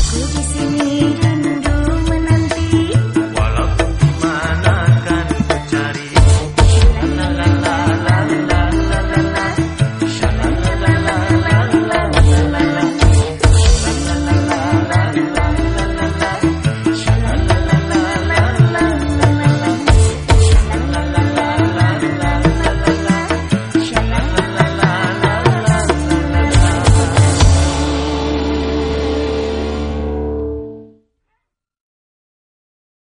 aku di sini dan